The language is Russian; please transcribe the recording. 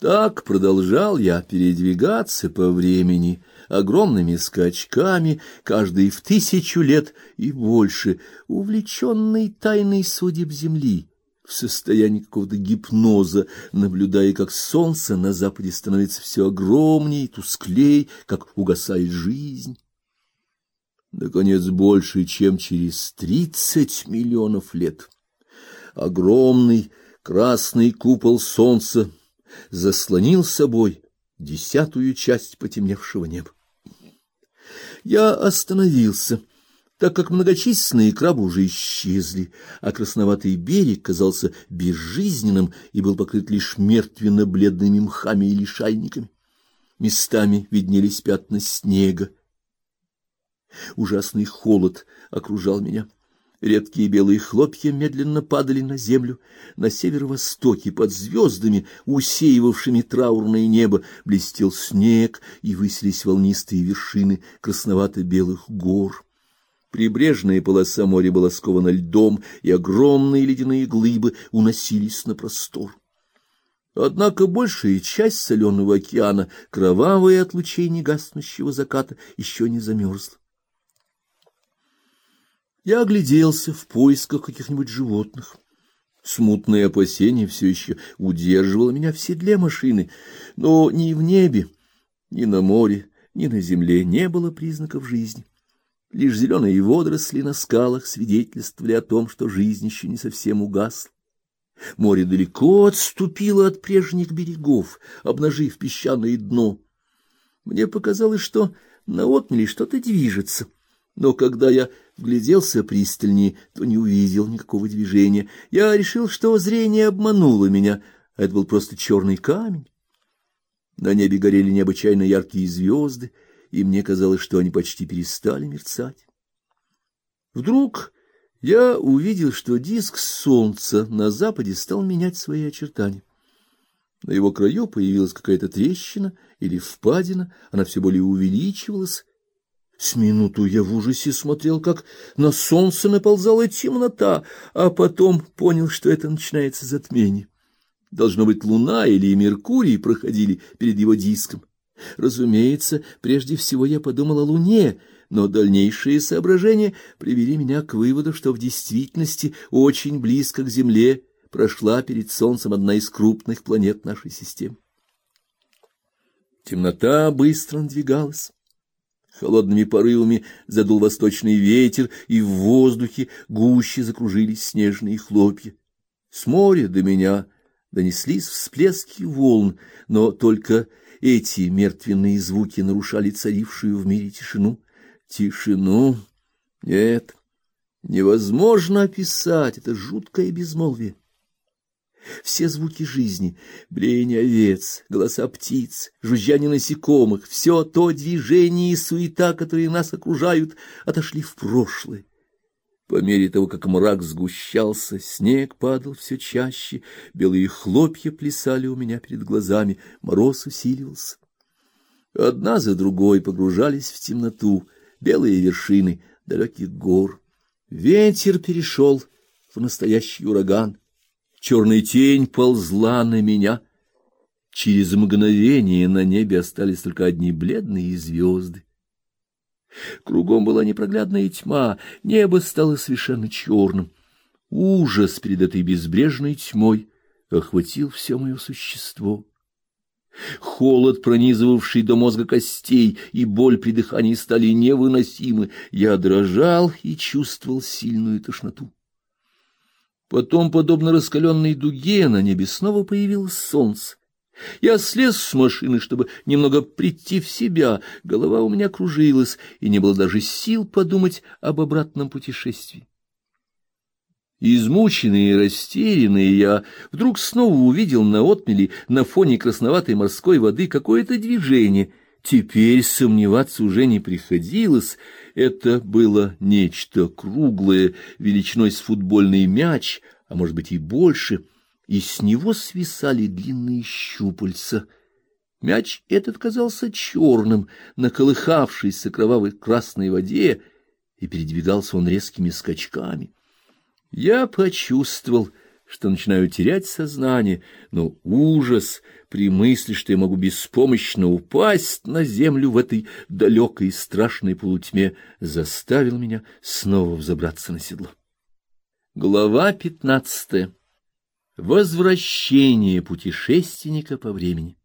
Так продолжал я передвигаться по времени огромными скачками, каждый в тысячу лет и больше, увлеченный тайной судеб земли, в состоянии какого-то гипноза, наблюдая, как солнце на западе становится все огромнее и тусклей, как угасает жизнь. Наконец, больше, чем через тридцать миллионов лет, огромный красный купол солнца заслонил собой десятую часть потемневшего неба. Я остановился, так как многочисленные крабы уже исчезли, а красноватый берег казался безжизненным и был покрыт лишь мертвенно-бледными мхами и лишайниками. Местами виднелись пятна снега. Ужасный холод окружал меня. Редкие белые хлопья медленно падали на землю. На северо-востоке, под звездами, усеивавшими траурное небо, блестел снег, и высились волнистые вершины красновато-белых гор. Прибрежная полоса моря была скована льдом, и огромные ледяные глыбы уносились на простор. Однако большая часть соленого океана, кровавая от лучей негаснущего заката, еще не замерзла. Я огляделся в поисках каких-нибудь животных. Смутное опасение все еще удерживало меня в седле машины, но ни в небе, ни на море, ни на земле не было признаков жизни. Лишь зеленые водоросли на скалах свидетельствовали о том, что жизнь еще не совсем угасла. Море далеко отступило от прежних берегов, обнажив песчаное дно. Мне показалось, что на отмели что-то движется — но когда я вгляделся пристальнее, то не увидел никакого движения. Я решил, что зрение обмануло меня, а это был просто черный камень. На небе горели необычайно яркие звезды, и мне казалось, что они почти перестали мерцать. Вдруг я увидел, что диск солнца на западе стал менять свои очертания. На его краю появилась какая-то трещина или впадина, она все более увеличивалась, с минуту я в ужасе смотрел, как на солнце наползала темнота, а потом понял, что это начинается затмение. Должно быть, Луна или Меркурий проходили перед его диском. Разумеется, прежде всего я подумал о Луне, но дальнейшие соображения привели меня к выводу, что в действительности очень близко к Земле прошла перед Солнцем одна из крупных планет нашей системы. Темнота быстро надвигалась. Холодными порывами задул восточный ветер, и в воздухе гуще закружились снежные хлопья. С моря до меня донеслись всплески волн, но только эти мертвенные звуки нарушали царившую в мире тишину. Тишину? Нет, невозможно описать это жуткое безмолвие. Все звуки жизни, блеяние овец, голоса птиц, жужжание насекомых, все то движение и суета, которые нас окружают, отошли в прошлое. По мере того, как мрак сгущался, снег падал все чаще, белые хлопья плясали у меня перед глазами, мороз усиливался. Одна за другой погружались в темноту белые вершины далеких гор. Ветер перешел в настоящий ураган. Черная тень ползла на меня. Через мгновение на небе остались только одни бледные звезды. Кругом была непроглядная тьма, небо стало совершенно черным. Ужас перед этой безбрежной тьмой охватил все мое существо. Холод, пронизывавший до мозга костей, и боль при дыхании стали невыносимы. Я дрожал и чувствовал сильную тошноту. Потом, подобно раскаленной дуге, на небе снова появилось солнце. Я слез с машины, чтобы немного прийти в себя. Голова у меня кружилась, и не было даже сил подумать об обратном путешествии. Измученный и растерянный, я вдруг снова увидел на отмели на фоне красноватой морской воды какое-то движение. Теперь сомневаться уже не приходилось. Это было нечто круглое, величиной с футбольный мяч, а может быть и больше, и с него свисали длинные щупальца. Мяч этот казался черным, на колыхавшейся кровавой красной воде, и передвигался он резкими скачками. Я почувствовал, что начинаю терять сознание, но ужас при мысли, что я могу беспомощно упасть на землю в этой далекой и страшной полутьме, заставил меня снова взобраться на седло. Глава пятнадцатая. Возвращение путешественника по времени.